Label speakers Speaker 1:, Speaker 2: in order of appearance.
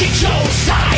Speaker 1: Hero